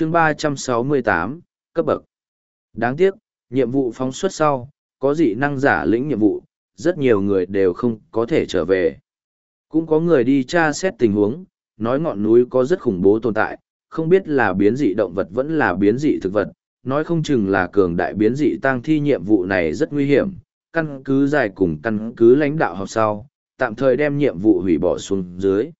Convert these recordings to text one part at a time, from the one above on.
chương ba trăm sáu mươi tám cấp bậc. Đáng tiếc nhiệm vụ phóng xuất sau có dị năng giả lĩnh nhiệm vụ rất nhiều người đều không có thể trở về. Cũng có người đi tra xét tình huống nói ngọn núi có rất khủng bố tồn tại không biết là biến dị động vật vẫn là biến dị thực vật nói không chừng là cường đại biến dị tăng thi nhiệm vụ này rất nguy hiểm căn cứ dài cùng căn cứ lãnh đạo học sau tạm thời đem nhiệm vụ hủy bỏ xuống dưới.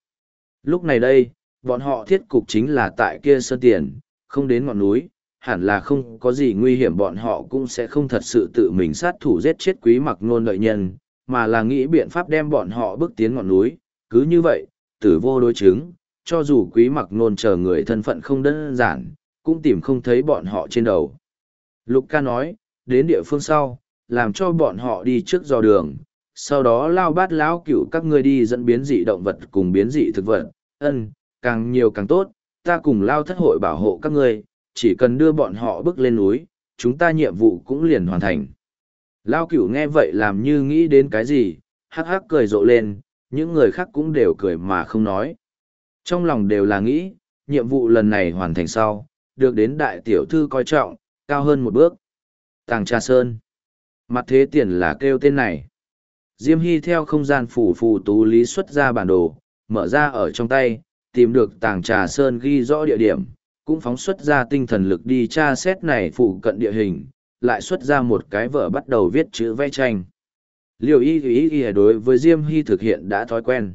Lúc này đây bọn họ thiết cục chính là tại kia sơn tiền, không đến ngọn núi, hẳn là không có gì nguy hiểm bọn họ cũng sẽ không thật sự tự mình sát thủ giết chết quý mặc nôn lợi nhân, mà là nghĩ biện pháp đem bọn họ bước tiến ngọn núi, cứ như vậy, tử vô đối chứng, cho dù quý mặc nôn chờ người thân phận không đơn giản, cũng tìm không thấy bọn họ trên đầu. Lục ca nói, đến địa phương sau, làm cho bọn họ đi trước dò đường, sau đó lao bát lão cửu các ngươi đi dẫn biến dị động vật cùng biến dị thực vật, ân, càng nhiều càng tốt, ta cùng lao thất hội bảo hộ các ngươi, chỉ cần đưa bọn họ bước lên núi, chúng ta nhiệm vụ cũng liền hoàn thành. Lao cửu nghe vậy làm như nghĩ đến cái gì, hắc hắc cười rộ lên, những người khác cũng đều cười mà không nói. Trong lòng đều là nghĩ, nhiệm vụ lần này hoàn thành sau, được đến đại tiểu thư coi trọng, cao hơn một bước. Tàng trà sơn. Mặt thế tiền là kêu tên này. Diêm Hy theo không gian phủ phù tú lý xuất ra bản đồ, mở ra ở trong tay, tìm được tàng trà sơn ghi rõ địa điểm, cũng phóng xuất ra tinh thần lực đi tra xét này phụ cận địa hình, lại xuất ra một cái vở bắt đầu viết chữ vẽ tranh. Liều y ý ý đối với Diêm Hy thực hiện đã thói quen.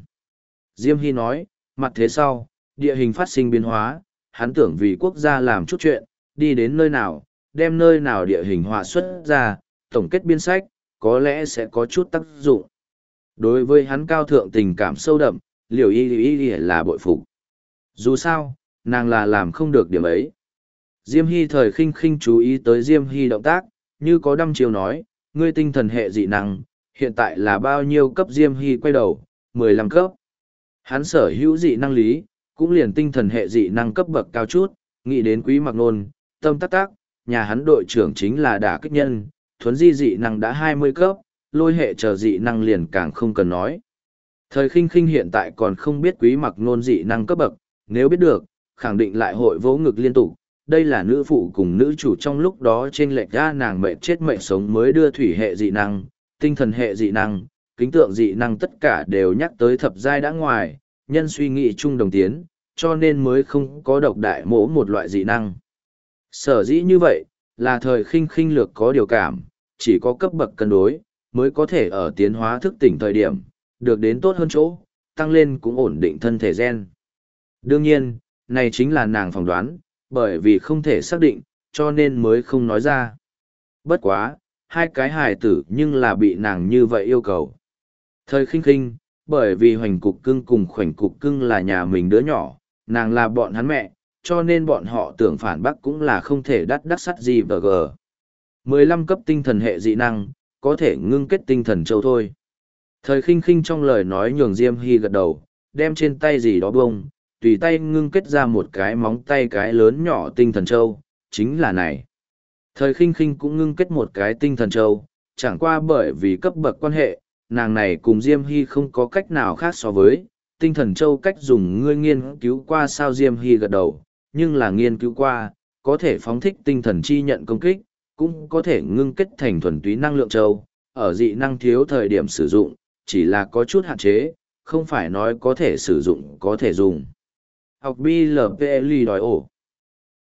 Diêm Hy nói, mặt thế sau, địa hình phát sinh biến hóa, hắn tưởng vì quốc gia làm chút chuyện, đi đến nơi nào, đem nơi nào địa hình họa xuất ra, tổng kết biên sách, có lẽ sẽ có chút tác dụng. Đối với hắn cao thượng tình cảm sâu đậm, liều y y y là bội phục. Dù sao, nàng là làm không được điểm ấy. Diêm hy thời khinh khinh chú ý tới diêm hy động tác, như có đăm chiều nói, ngươi tinh thần hệ dị năng, hiện tại là bao nhiêu cấp? Diêm hy quay đầu, mười lăm cấp. Hắn sở hữu dị năng lý, cũng liền tinh thần hệ dị năng cấp bậc cao chút, nghĩ đến quý mặc nôn, tâm tắc tác nhà hắn đội trưởng chính là đả kích nhân, thuấn di dị năng đã hai mươi cấp, lôi hệ chờ dị năng liền càng không cần nói. Thời khinh khinh hiện tại còn không biết quý mặc nôn dị năng cấp bậc, nếu biết được, khẳng định lại hội vỗ ngực liên tục. Đây là nữ phụ cùng nữ chủ trong lúc đó trên lệch ra nàng mệnh chết mệnh sống mới đưa thủy hệ dị năng, tinh thần hệ dị năng, kính tượng dị năng tất cả đều nhắc tới thập giai đã ngoài, nhân suy nghĩ chung đồng tiến, cho nên mới không có độc đại mỗ một loại dị năng. Sở dĩ như vậy, là thời khinh khinh lược có điều cảm, chỉ có cấp bậc cân đối, mới có thể ở tiến hóa thức tỉnh thời điểm, được đến tốt hơn chỗ, tăng lên cũng ổn định thân thể gen. Đương nhiên, này chính là nàng phỏng đoán, bởi vì không thể xác định, cho nên mới không nói ra. Bất quá, hai cái hài tử nhưng là bị nàng như vậy yêu cầu. Thời khinh khinh, bởi vì hoành cục cưng cùng khoảnh cục cưng là nhà mình đứa nhỏ, nàng là bọn hắn mẹ, cho nên bọn họ tưởng phản bác cũng là không thể đắt đắt sắt gì và gờ. 15 cấp tinh thần hệ dị năng, có thể ngưng kết tinh thần châu thôi. Thời khinh khinh trong lời nói nhường Diêm Hy gật đầu, đem trên tay gì đó bông, tùy tay ngưng kết ra một cái móng tay cái lớn nhỏ tinh thần châu, chính là này. Thời khinh khinh cũng ngưng kết một cái tinh thần châu, chẳng qua bởi vì cấp bậc quan hệ, nàng này cùng Diêm Hy không có cách nào khác so với, tinh thần châu cách dùng ngươi nghiên cứu qua sao Diêm Hy gật đầu, nhưng là nghiên cứu qua, có thể phóng thích tinh thần chi nhận công kích, cũng có thể ngưng kết thành thuần túy năng lượng châu, ở dị năng thiếu thời điểm sử dụng, chỉ là có chút hạn chế, không phải nói có thể sử dụng có thể dùng. Học BLPLI đòi ổ.